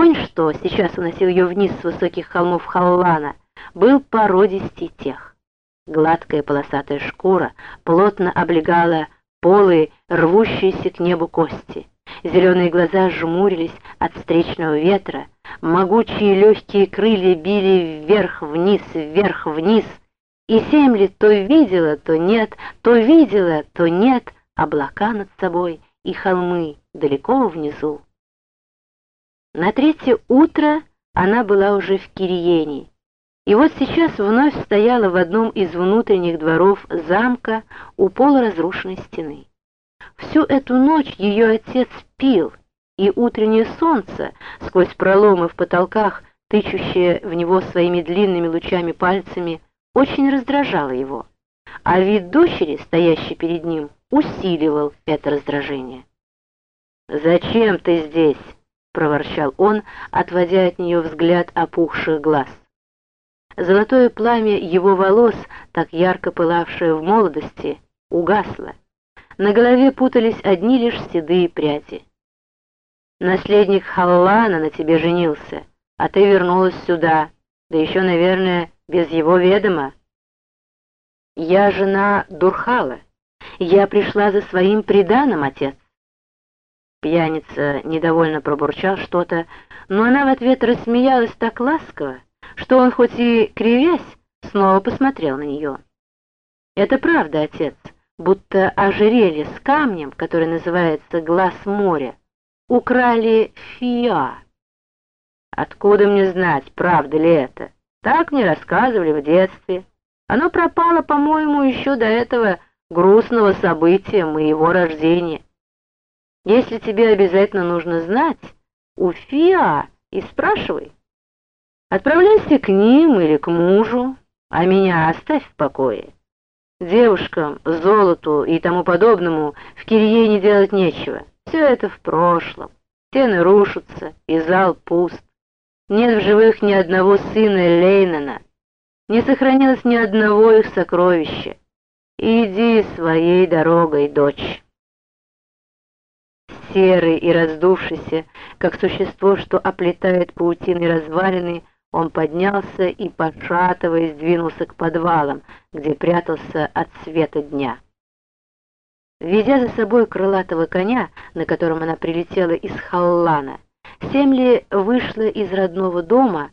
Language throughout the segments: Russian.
Конь, что сейчас уносил ее вниз с высоких холмов Халлана, был породистей тех. Гладкая полосатая шкура плотно облегала полые, рвущиеся к небу кости. Зеленые глаза жмурились от встречного ветра, могучие легкие крылья били вверх-вниз, вверх-вниз, и Семли то видела, то нет, то видела, то нет облака над собой и холмы далеко внизу. На третье утро она была уже в Кириене, и вот сейчас вновь стояла в одном из внутренних дворов замка у полуразрушенной стены. Всю эту ночь ее отец пил, и утреннее солнце, сквозь проломы в потолках, тычущее в него своими длинными лучами пальцами, очень раздражало его, а вид дочери, стоящей перед ним, усиливал это раздражение. «Зачем ты здесь?» — проворчал он, отводя от нее взгляд опухших глаз. Золотое пламя его волос, так ярко пылавшее в молодости, угасло. На голове путались одни лишь седые пряди. Наследник Халлана на тебе женился, а ты вернулась сюда, да еще, наверное, без его ведома. Я жена Дурхала. Я пришла за своим приданым, отец. Пьяница недовольно пробурчал что-то, но она в ответ рассмеялась так ласково, что он, хоть и кривясь, снова посмотрел на нее. «Это правда, отец, будто ожерелье с камнем, который называется «Глаз моря», украли фиа. Откуда мне знать, правда ли это? Так мне рассказывали в детстве. Оно пропало, по-моему, еще до этого грустного события моего рождения. Если тебе обязательно нужно знать, у Фиа и спрашивай». Отправляйся к ним или к мужу, а меня оставь в покое. Девушкам, золоту и тому подобному в Кирье делать нечего. Все это в прошлом. Стены рушатся, и зал пуст. Нет в живых ни одного сына Лейнена. Не сохранилось ни одного их сокровища. Иди своей дорогой, дочь. Серый и раздувшийся, как существо, что оплетает паутиной развалины, он поднялся и, пошатываясь, двинулся к подвалам, где прятался от света дня. Ведя за собой крылатого коня, на котором она прилетела из Халлана, Семли вышла из родного дома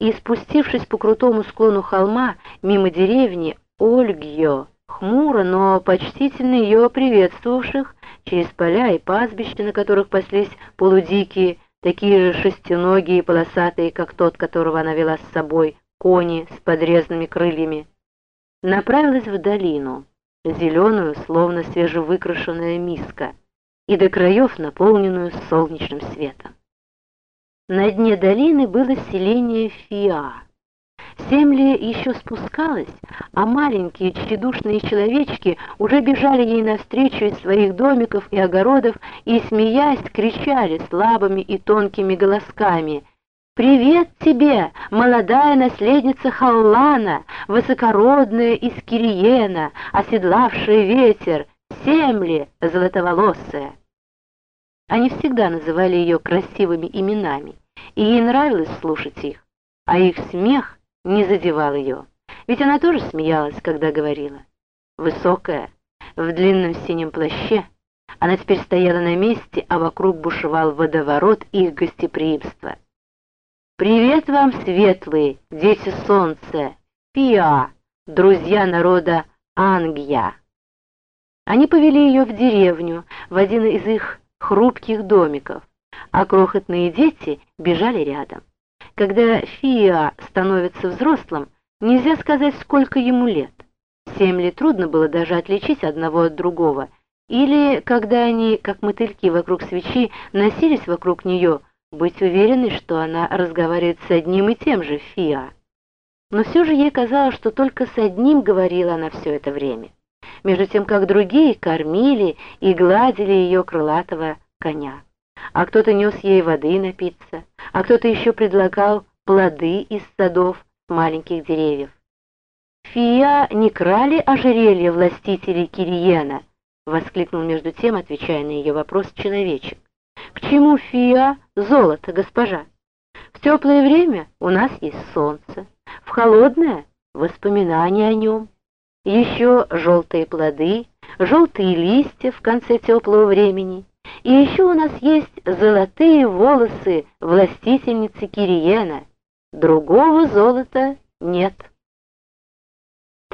и, спустившись по крутому склону холма мимо деревни Ольгьо, хмуро, но почтительно ее приветствовавших, через поля и пастбища, на которых паслись полудикие, такие же шестиногие и полосатые, как тот, которого она вела с собой, кони с подрезанными крыльями, направилась в долину, зеленую, словно свежевыкрашенная миска, и до краев наполненную солнечным светом. На дне долины было селение Фиа. Земля еще спускалась, а маленькие тщедушные человечки уже бежали ей навстречу из своих домиков и огородов и, смеясь, кричали слабыми и тонкими голосками «Привет тебе, молодая наследница Халлана, высокородная из Кириена, оседлавшая ветер, Семли золотоволосая!» Они всегда называли ее красивыми именами, и ей нравилось слушать их, а их смех не задевал ее, ведь она тоже смеялась, когда говорила. Высокая, в длинном синем плаще, она теперь стояла на месте, а вокруг бушевал водоворот их гостеприимства. «Привет вам, светлые, дети солнца, Пиа, друзья народа Ангия!» Они повели ее в деревню, в один из их хрупких домиков, а крохотные дети бежали рядом. Когда Фиа становится взрослым, нельзя сказать, сколько ему лет. Семь лет трудно было даже отличить одного от другого. Или, когда они, как мотыльки вокруг свечи, носились вокруг нее, быть уверенной, что она разговаривает с одним и тем же Фиа. Но все же ей казалось, что только с одним говорила она все это время, между тем как другие кормили и гладили ее крылатого коня а кто-то нес ей воды напиться, а кто-то еще предлагал плоды из садов маленьких деревьев. «Фия не крали ожерелье властителей Кириена?» — воскликнул между тем, отвечая на ее вопрос человечек. «К чему Фия золото, госпожа? В теплое время у нас есть солнце, в холодное — воспоминания о нем. Еще желтые плоды, желтые листья в конце теплого времени. И еще у нас есть золотые волосы властительницы Кириена. Другого золота нет.